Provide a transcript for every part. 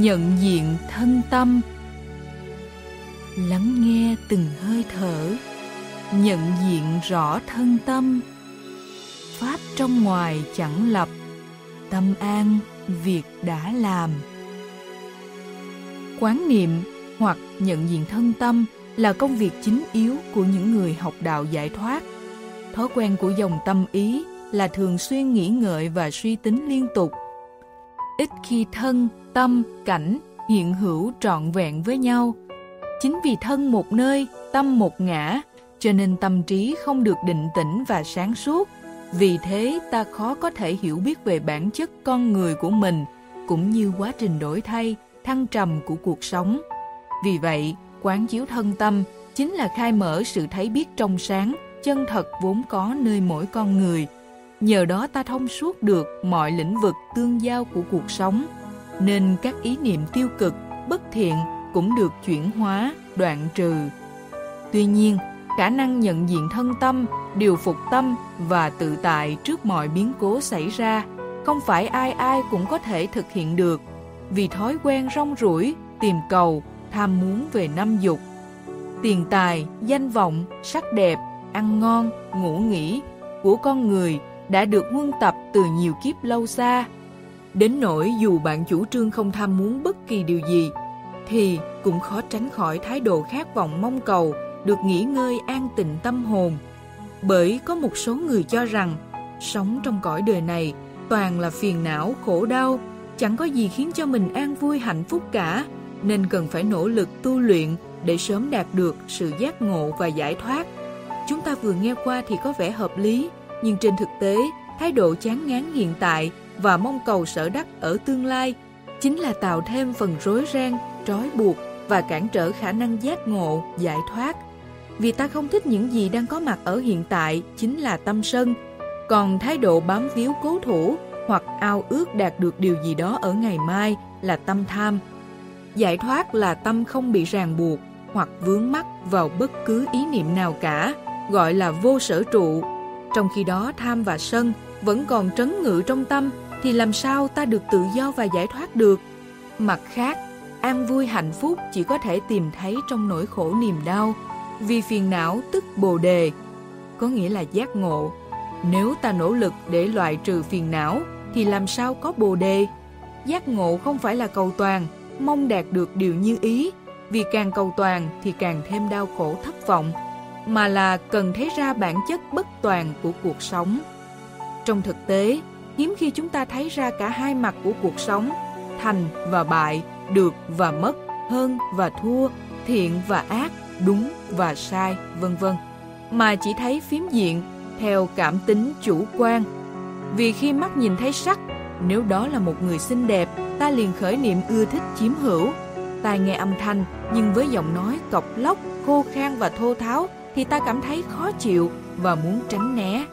nhận diện thân tâm. Lắng nghe từng hơi thở. Nhận diện rõ thân tâm. Pháp trong ngoài chẳng lập. Tâm an, việc đã làm quán niệm hoặc nhận diện thân tâm là công việc chính yếu của những người học đạo giải thoát thói quen của dòng tâm ý là thường xuyên nghĩ ngợi và suy tính liên tục ít khi thân tâm, cảnh hiện hữu trọn vẹn với nhau. Chính vì thân một nơi, tâm một ngã, cho nên tâm trí không được định tĩnh và sáng suốt. Vì thế ta khó có thể hiểu biết về bản chất con người của mình, cũng như quá trình đổi thay, thăng trầm của cuộc sống. Vì vậy, quán chiếu thân tâm chính là khai mở sự thấy biết trong sáng, chân thật vốn có nơi mỗi con người. Nhờ đó ta thông suốt được mọi lĩnh vực tương giao của cuộc sống, nên các ý niệm tiêu cực, bất thiện cũng được chuyển hóa, đoạn trừ. Tuy nhiên, khả năng nhận diện thân tâm, điều phục tâm và tự tại trước mọi biến cố xảy ra không phải ai ai cũng có thể thực hiện được vì thói quen rong ruổi, tìm cầu, tham muốn về năm dục. Tiền tài, danh vọng, sắc đẹp, ăn ngon, ngủ nghỉ của con người đã được huân tập từ nhiều kiếp lâu xa Đến nỗi dù bạn chủ trương không tham muốn bất kỳ điều gì, thì cũng khó tránh khỏi thái độ khát vọng mong cầu được nghỉ ngơi an tịnh tâm hồn. Bởi có một số người cho rằng sống trong cõi đời này toàn là phiền não, khổ đau, chẳng có gì khiến cho mình an vui hạnh phúc cả, nên cần phải nỗ lực tu luyện để sớm đạt được sự giác ngộ và giải thoát. Chúng ta vừa nghe qua thì có vẻ hợp lý, nhưng trên thực tế, thái độ chán ngán hiện tại và mong cầu sở đắc ở tương lai chính là tạo thêm phần rối ren, trói buộc và cản trở khả năng giác ngộ, giải thoát. Vì ta không thích những gì đang có mặt ở hiện tại chính là tâm sân, còn thái độ bám víu cố thủ hoặc ao ước đạt được điều gì đó ở ngày mai là tâm tham. Giải thoát là tâm không bị ràng buộc hoặc vướng mắc vào bất cứ ý niệm nào cả, gọi là vô sở trụ. Trong khi đó tham và sân vẫn còn trấn ngự trong tâm thì làm sao ta được tự do và giải thoát được? Mặt khác, an vui hạnh phúc chỉ có thể tìm thấy trong nỗi khổ niềm đau, vì phiền não tức bồ đề, có nghĩa là giác ngộ. Nếu ta nỗ lực để loại trừ phiền não, thì làm sao có bồ đề? Giác ngộ không phải là cầu toàn, mong đạt được điều như ý, vì càng cầu toàn thì càng thêm đau khổ thất vọng, mà là cần thấy ra bản chất bất toàn của cuộc sống. Trong thực tế, hiếm khi chúng ta thấy ra cả hai mặt của cuộc sống, thành và bại, được và mất, hơn và thua, thiện và ác, đúng và sai, vân vân, mà chỉ thấy phím diện theo cảm tính chủ quan. Vì khi mắt nhìn thấy sắc, nếu đó là một người xinh đẹp, ta liền khởi niệm ưa thích chiếm hữu. Tai nghe âm thanh, nhưng với giọng nói cọc lóc, khô khan và thô tháo, thì ta cảm thấy khó chịu và muốn tránh né.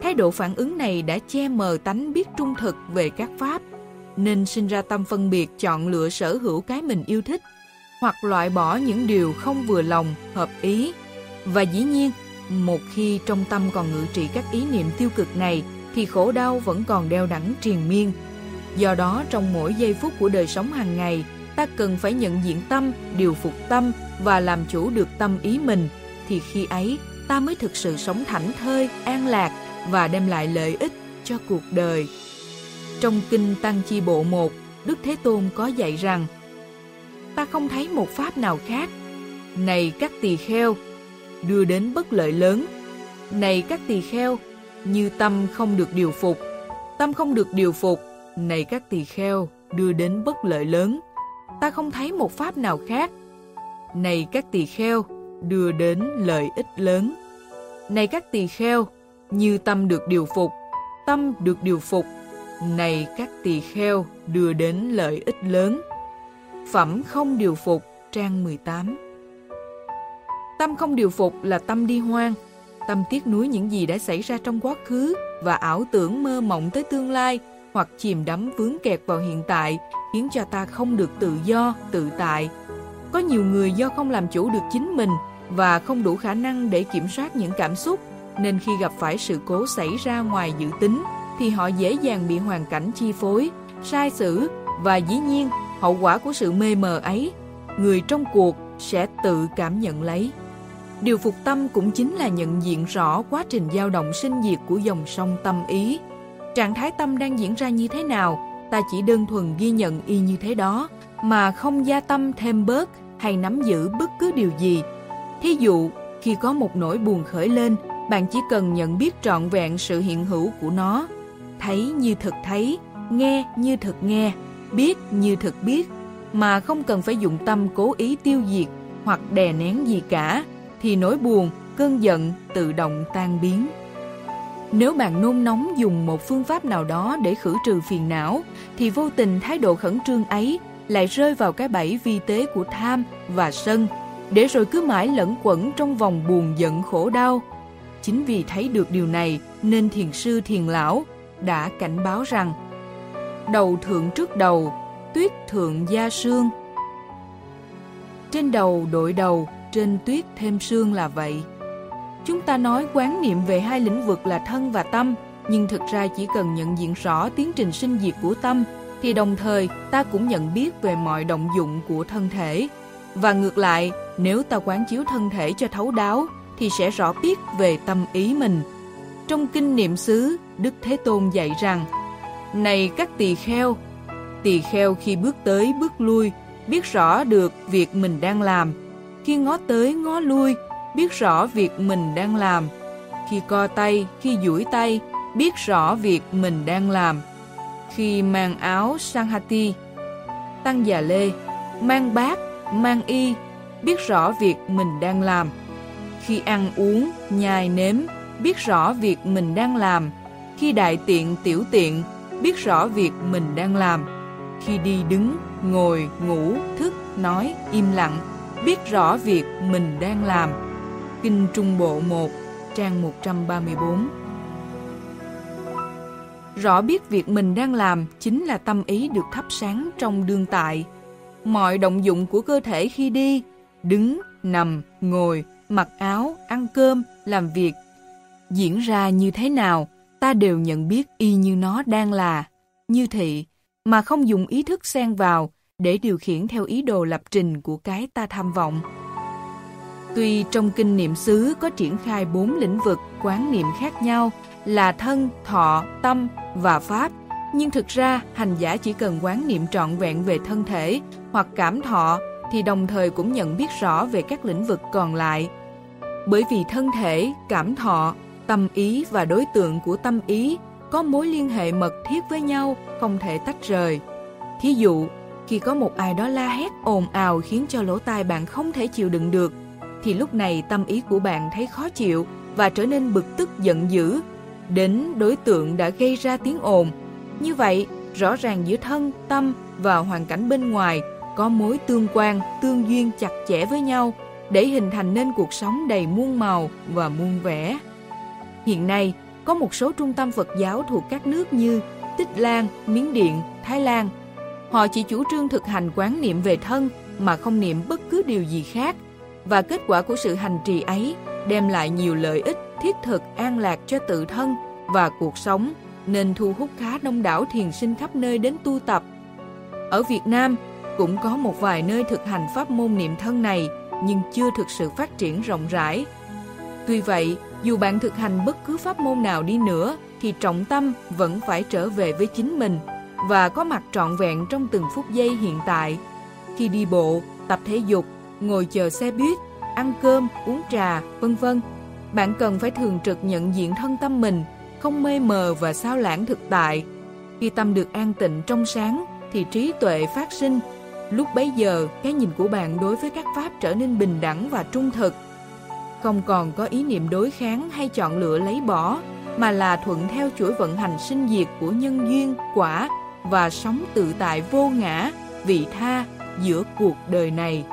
Thái độ phản ứng này đã che mờ tánh biết trung thực về các pháp, nên sinh ra tâm phân biệt chọn lựa sở hữu cái mình yêu thích, hoặc loại bỏ những điều không vừa lòng, hợp ý. Và dĩ nhiên, một khi trong tâm còn ngự trị các ý niệm tiêu cực này, thì khổ đau vẫn còn đeo đẳng triền miên. Do đó, trong mỗi giây phút của đời sống hàng ngày, ta cần phải nhận diện tâm, điều phục tâm và làm chủ được tâm ý mình, thì khi ấy ta mới thực sự sống thảnh thơi, an lạc và đem lại lợi ích cho cuộc đời. Trong Kinh Tăng Chi Bộ 1, Đức Thế Tôn có dạy rằng Ta không thấy một pháp nào khác. Này các tỳ kheo, đưa đến bất lợi lớn. Này các tỳ kheo, như tâm không được điều phục. Tâm không được điều phục, này các tỳ kheo, đưa đến bất lợi lớn. Ta không thấy một pháp nào khác. Này các tỳ kheo, đưa đến lợi ích lớn. Này các tỳ kheo, như tâm được điều phục, tâm được điều phục, này các tỳ kheo đưa đến lợi ích lớn. Phẩm không điều phục, trang 18 Tâm không điều phục là tâm đi hoang, tâm tiếc nuối những gì đã xảy ra trong quá khứ và ảo tưởng mơ mộng tới tương lai, hoặc chìm đắm vướng kẹt vào hiện tại khiến cho ta không được tự do, tự tại. Có nhiều người do không làm chủ được chính mình và không đủ khả năng để kiểm soát những cảm xúc, nên khi gặp phải sự cố xảy ra ngoài dự tính thì họ dễ dàng bị hoàn cảnh chi phối, sai xử và dĩ nhiên hậu quả của sự mê mờ ấy, người trong cuộc sẽ tự cảm nhận lấy. Điều phục tâm cũng chính là nhận diện rõ quá trình dao động sinh diệt của dòng sông tâm ý. Trạng thái tâm đang diễn ra như thế nào, ta chỉ đơn thuần ghi nhận y như thế đó, mà không gia tâm thêm bớt hay nắm giữ bất cứ điều gì. Thí dụ, khi có một nỗi buồn khởi lên, bạn chỉ cần nhận biết trọn vẹn sự hiện hữu của nó, thấy như thực thấy, nghe như thực nghe, biết như thực biết, mà không cần phải dụng tâm cố ý tiêu diệt hoặc đè nén gì cả, thì nỗi buồn, cơn giận tự động tan biến. Nếu bạn nôn nóng dùng một phương pháp nào đó để khử trừ phiền não, thì vô tình thái độ khẩn trương ấy lại rơi vào cái bẫy vi tế của tham và sân, để rồi cứ mãi lẫn quẩn trong vòng buồn giận khổ đau. Chính vì thấy được điều này nên thiền sư thiền lão đã cảnh báo rằng Đầu thượng trước đầu, tuyết thượng gia sương. Trên đầu đội đầu, trên tuyết thêm sương là vậy. Chúng ta nói quán niệm về hai lĩnh vực là thân và tâm, nhưng thực ra chỉ cần nhận diện rõ tiến trình sinh diệt của tâm, thì đồng thời ta cũng nhận biết về mọi động dụng của thân thể. Và ngược lại, nếu ta quán chiếu thân thể cho thấu đáo, thì sẽ rõ biết về tâm ý mình. Trong kinh niệm xứ, Đức Thế Tôn dạy rằng, Này các tỳ kheo, tỳ kheo khi bước tới bước lui, biết rõ được việc mình đang làm. Khi ngó tới ngó lui, biết rõ việc mình đang làm. Khi co tay, khi duỗi tay, biết rõ việc mình đang làm. Khi mang áo Sanghati, tăng già lê, mang bát, mang y, biết rõ việc mình đang làm. Khi ăn uống, nhai nếm, biết rõ việc mình đang làm. Khi đại tiện, tiểu tiện, biết rõ việc mình đang làm. Khi đi đứng, ngồi, ngủ, thức, nói, im lặng, biết rõ việc mình đang làm. Kinh Trung Bộ 1, trang 134 Rõ biết việc mình đang làm chính là tâm ý được thắp sáng trong đương tại. Mọi động dụng của cơ thể khi đi, đứng, nằm, ngồi, mặc áo, ăn cơm, làm việc, diễn ra như thế nào, ta đều nhận biết y như nó đang là, như thị, mà không dùng ý thức xen vào để điều khiển theo ý đồ lập trình của cái ta tham vọng. Tuy trong kinh niệm xứ có triển khai bốn lĩnh vực quán niệm khác nhau là thân, thọ, tâm và pháp, nhưng thực ra hành giả chỉ cần quán niệm trọn vẹn về thân thể hoặc cảm thọ thì đồng thời cũng nhận biết rõ về các lĩnh vực còn lại. Bởi vì thân thể, cảm thọ, tâm ý và đối tượng của tâm ý có mối liên hệ mật thiết với nhau, không thể tách rời. Thí dụ, khi có một ai đó la hét ồn ào khiến cho lỗ tai bạn không thể chịu đựng được, thì lúc này tâm ý của bạn thấy khó chịu và trở nên bực tức giận dữ, đến đối tượng đã gây ra tiếng ồn. Như vậy, rõ ràng giữa thân, tâm và hoàn cảnh bên ngoài có mối tương quan, tương duyên chặt chẽ với nhau để hình thành nên cuộc sống đầy muôn màu và muôn vẻ. Hiện nay, có một số trung tâm Phật giáo thuộc các nước như Tích Lan, Miến Điện, Thái Lan. Họ chỉ chủ trương thực hành quán niệm về thân mà không niệm bất cứ điều gì khác và kết quả của sự hành trì ấy đem lại nhiều lợi ích thiết thực an lạc cho tự thân và cuộc sống nên thu hút khá đông đảo thiền sinh khắp nơi đến tu tập. Ở Việt Nam cũng có một vài nơi thực hành pháp môn niệm thân này nhưng chưa thực sự phát triển rộng rãi. Tuy vậy, dù bạn thực hành bất cứ pháp môn nào đi nữa thì trọng tâm vẫn phải trở về với chính mình và có mặt trọn vẹn trong từng phút giây hiện tại. Khi đi bộ, tập thể dục, ngồi chờ xe buýt, ăn cơm, uống trà, vân vân, bạn cần phải thường trực nhận diện thân tâm mình, không mê mờ và sao lãng thực tại. Khi tâm được an tịnh trong sáng thì trí tuệ phát sinh. Lúc bấy giờ, cái nhìn của bạn đối với các pháp trở nên bình đẳng và trung thực không còn có ý niệm đối kháng hay chọn lựa lấy bỏ, mà là thuận theo chuỗi vận hành sinh diệt của nhân duyên, quả và sống tự tại vô ngã, vị tha giữa cuộc đời này.